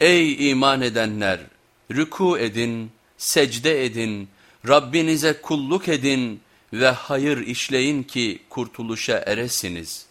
Ey iman edenler! Rüku edin, secde edin, Rabbinize kulluk edin ve hayır işleyin ki kurtuluşa eresiniz.''